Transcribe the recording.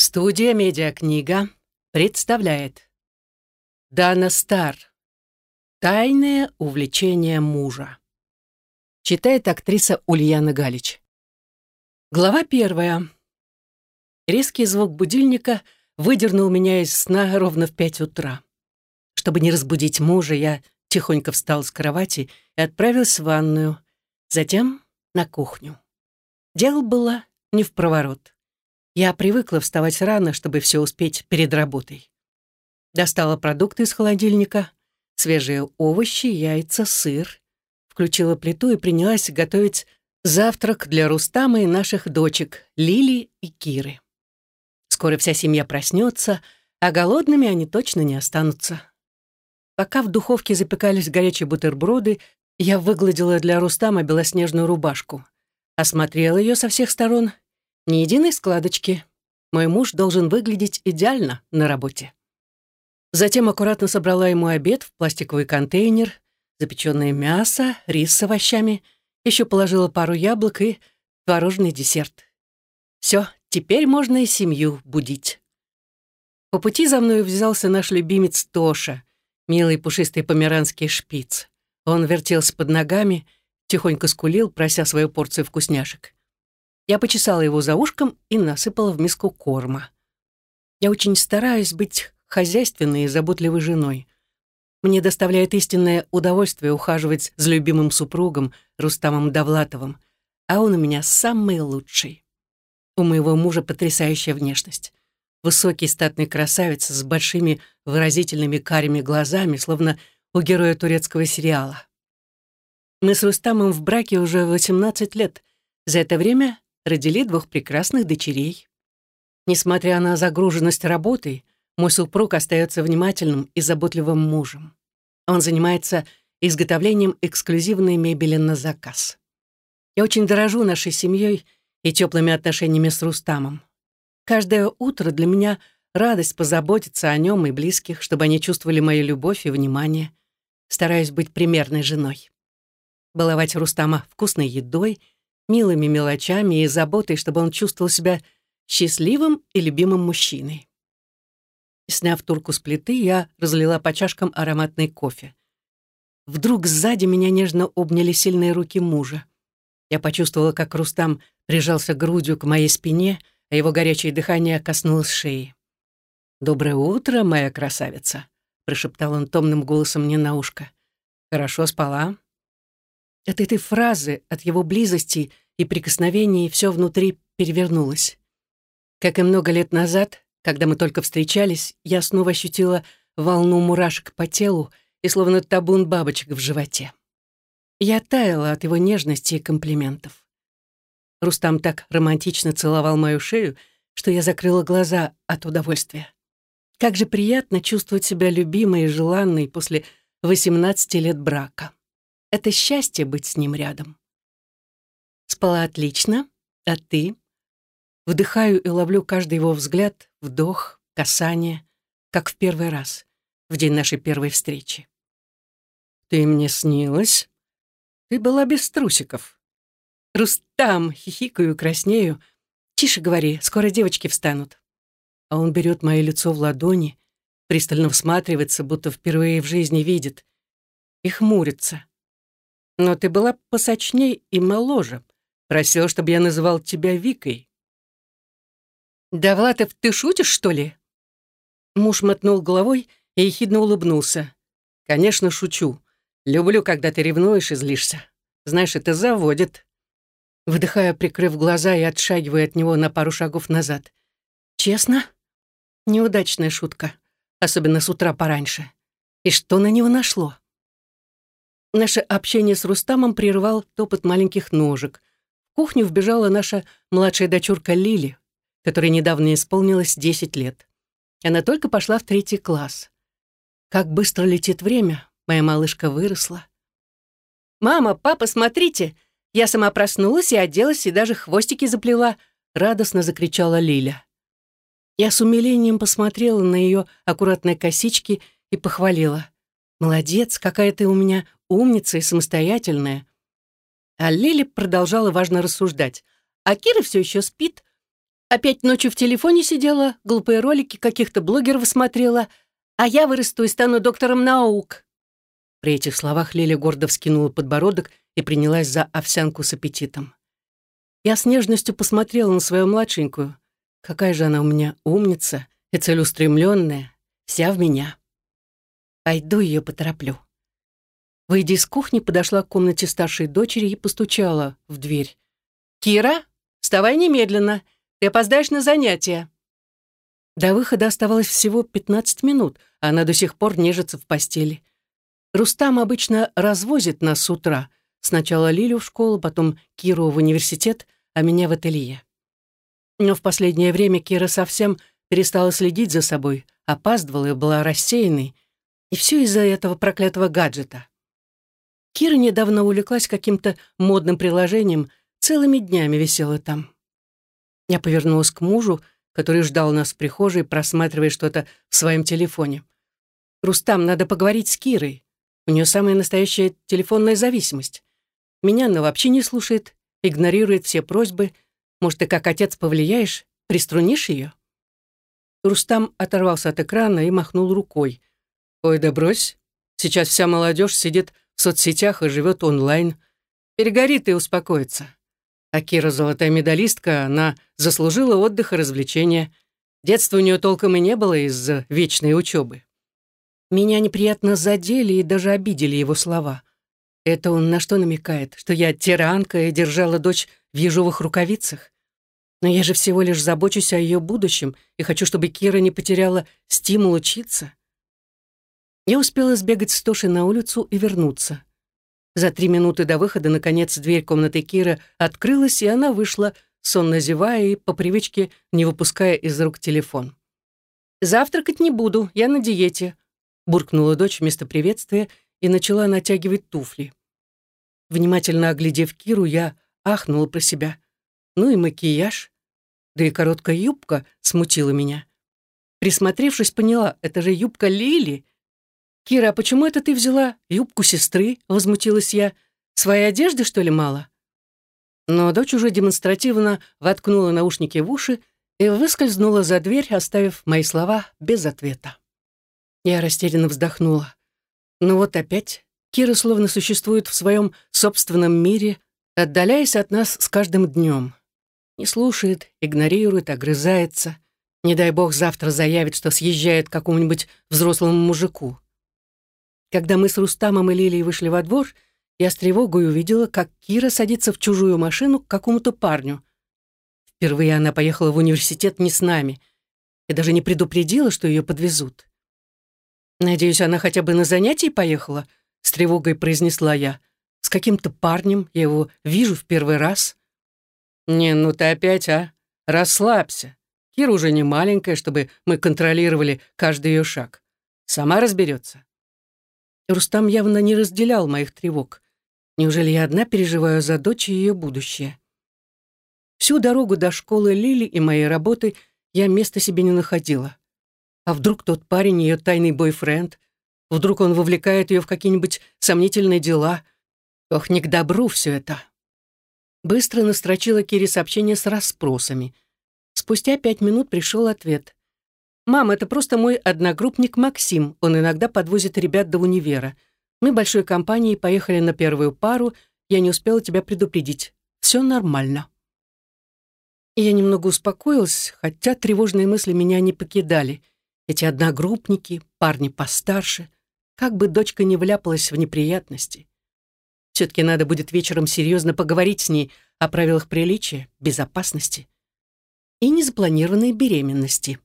Студия «Медиакнига» представляет Дана Стар «Тайное увлечение мужа» Читает актриса Ульяна Галич Глава первая Резкий звук будильника выдернул меня из сна ровно в пять утра. Чтобы не разбудить мужа, я тихонько встал с кровати и отправился в ванную, затем на кухню. Дело было не в проворот. Я привыкла вставать рано, чтобы все успеть перед работой. Достала продукты из холодильника, свежие овощи, яйца, сыр. Включила плиту и принялась готовить завтрак для Рустама и наших дочек, Лили и Киры. Скоро вся семья проснется, а голодными они точно не останутся. Пока в духовке запекались горячие бутерброды, я выгладила для Рустама белоснежную рубашку. Осмотрела ее со всех сторон ни единой складочки. Мой муж должен выглядеть идеально на работе. Затем аккуратно собрала ему обед в пластиковый контейнер, запеченное мясо, рис с овощами, еще положила пару яблок и творожный десерт. Все, теперь можно и семью будить. По пути за мной взялся наш любимец Тоша, милый пушистый померанский шпиц. Он вертелся под ногами, тихонько скулил, прося свою порцию вкусняшек. Я почесала его за ушком и насыпала в миску корма. Я очень стараюсь быть хозяйственной и заботливой женой. Мне доставляет истинное удовольствие ухаживать за любимым супругом Рустамом Давлатовым, а он у меня самый лучший. У моего мужа потрясающая внешность. Высокий статный красавец с большими выразительными карими глазами, словно у героя турецкого сериала. Мы с Рустамом в браке уже 18 лет. За это время родили двух прекрасных дочерей. Несмотря на загруженность работой, мой супруг остается внимательным и заботливым мужем. Он занимается изготовлением эксклюзивной мебели на заказ. Я очень дорожу нашей семьей и теплыми отношениями с Рустамом. Каждое утро для меня радость позаботиться о нем и близких, чтобы они чувствовали мою любовь и внимание. Стараюсь быть примерной женой. Баловать Рустама вкусной едой — милыми мелочами и заботой, чтобы он чувствовал себя счастливым и любимым мужчиной. Сняв турку с плиты, я разлила по чашкам ароматный кофе. Вдруг сзади меня нежно обняли сильные руки мужа. Я почувствовала, как Рустам прижался грудью к моей спине, а его горячее дыхание коснулось шеи. «Доброе утро, моя красавица», — прошептал он томным голосом мне на ушко. «Хорошо спала?» От этой фразы, от его близости и прикосновений все внутри перевернулось. Как и много лет назад, когда мы только встречались, я снова ощутила волну мурашек по телу и словно табун бабочек в животе. Я таяла от его нежности и комплиментов. Рустам так романтично целовал мою шею, что я закрыла глаза от удовольствия. Как же приятно чувствовать себя любимой и желанной после 18 лет брака. Это счастье быть с ним рядом. Спала отлично, а ты? Вдыхаю и ловлю каждый его взгляд, вдох, касание, как в первый раз, в день нашей первой встречи. Ты мне снилась? Ты была без трусиков. Рустам, хихикаю, краснею. Тише говори, скоро девочки встанут. А он берет мое лицо в ладони, пристально всматривается, будто впервые в жизни видит, и хмурится. Но ты была посочней и моложе. Просил, чтобы я называл тебя Викой. Да, Влатов, ты шутишь, что ли? Муж мотнул головой и ехидно улыбнулся. Конечно, шучу. Люблю, когда ты ревнуешь и злишься. Знаешь, это заводит. Выдыхая, прикрыв глаза и отшагивая от него на пару шагов назад. Честно? Неудачная шутка. Особенно с утра пораньше. И что на него нашло? Наше общение с Рустамом прервал топот маленьких ножек. В кухню вбежала наша младшая дочурка Лили, которой недавно исполнилось 10 лет. Она только пошла в третий класс. Как быстро летит время, моя малышка выросла. «Мама, папа, смотрите! Я сама проснулась и оделась, и даже хвостики заплела!» — радостно закричала Лиля. Я с умилением посмотрела на ее аккуратные косички и похвалила. «Молодец, какая ты у меня умница и самостоятельная. А Лили продолжала важно рассуждать. А Кира все еще спит. Опять ночью в телефоне сидела, глупые ролики каких-то блогеров смотрела, а я вырасту и стану доктором наук». При этих словах Лиля гордо вскинула подбородок и принялась за овсянку с аппетитом. Я с нежностью посмотрела на свою младшенькую. Какая же она у меня умница и целеустремленная, вся в меня. Пойду ее потороплю. Выйдя из кухни, подошла к комнате старшей дочери и постучала в дверь. «Кира, вставай немедленно, ты опоздаешь на занятия». До выхода оставалось всего 15 минут, а она до сих пор нежится в постели. Рустам обычно развозит нас с утра. Сначала Лилю в школу, потом Киру в университет, а меня в ателье. Но в последнее время Кира совсем перестала следить за собой, опаздывала и была рассеянной. И все из-за этого проклятого гаджета. Кира недавно увлеклась каким-то модным приложением, целыми днями висела там. Я повернулась к мужу, который ждал нас в прихожей, просматривая что-то в своем телефоне. «Рустам, надо поговорить с Кирой. У нее самая настоящая телефонная зависимость. Меня она вообще не слушает, игнорирует все просьбы. Может, ты как отец повлияешь, приструнишь ее?» Рустам оторвался от экрана и махнул рукой. «Ой, да брось. Сейчас вся молодежь сидит в соцсетях и живет онлайн. Перегорит и успокоится. А Кира золотая медалистка, она заслужила отдых и развлечения. Детства у нее толком и не было из-за вечной учебы. Меня неприятно задели и даже обидели его слова. Это он на что намекает? Что я тиранка и держала дочь в ежовых рукавицах? Но я же всего лишь забочусь о ее будущем и хочу, чтобы Кира не потеряла стимул учиться. Я успела сбегать с Тошей на улицу и вернуться. За три минуты до выхода, наконец, дверь комнаты Киры открылась, и она вышла, сонно зевая и, по привычке, не выпуская из рук телефон. «Завтракать не буду, я на диете», — буркнула дочь вместо приветствия и начала натягивать туфли. Внимательно оглядев Киру, я ахнула про себя. Ну и макияж. Да и короткая юбка смутила меня. Присмотревшись, поняла, это же юбка Лили — «Кира, а почему это ты взяла юбку сестры?» — возмутилась я. «Своей одежды, что ли, мало?» Но дочь уже демонстративно воткнула наушники в уши и выскользнула за дверь, оставив мои слова без ответа. Я растерянно вздохнула. Ну вот опять Кира словно существует в своем собственном мире, отдаляясь от нас с каждым днем. Не слушает, игнорирует, огрызается. Не дай бог завтра заявит, что съезжает к какому-нибудь взрослому мужику. Когда мы с Рустамом и Лилией вышли во двор, я с тревогой увидела, как Кира садится в чужую машину к какому-то парню. Впервые она поехала в университет не с нами и даже не предупредила, что ее подвезут. «Надеюсь, она хотя бы на занятии поехала?» — с тревогой произнесла я. «С каким-то парнем, я его вижу в первый раз». «Не, ну ты опять, а? Расслабься. Кира уже не маленькая, чтобы мы контролировали каждый ее шаг. Сама разберется. Рустам явно не разделял моих тревог. Неужели я одна переживаю за дочь и ее будущее? Всю дорогу до школы Лили и моей работы я места себе не находила. А вдруг тот парень ее тайный бойфренд? Вдруг он вовлекает ее в какие-нибудь сомнительные дела? Ох, не к добру все это. Быстро настрочила Кире сообщение с расспросами. Спустя пять минут пришел ответ. «Мам, это просто мой одногруппник Максим. Он иногда подвозит ребят до универа. Мы большой компанией поехали на первую пару. Я не успела тебя предупредить. Все нормально». Я немного успокоилась, хотя тревожные мысли меня не покидали. Эти одногруппники, парни постарше. Как бы дочка не вляпалась в неприятности. Все-таки надо будет вечером серьезно поговорить с ней о правилах приличия, безопасности и незапланированной беременности.